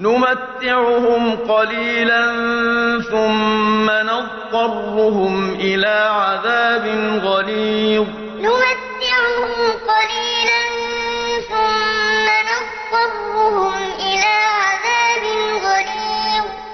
نُمَتِّعُهُمْ قَلِيلًا ثُمَّ نَضْطَرُّهُمْ إِلَىٰ عَذَابٍ غَلِيظٍ. نُمَتِّعُهُمْ قَلِيلًا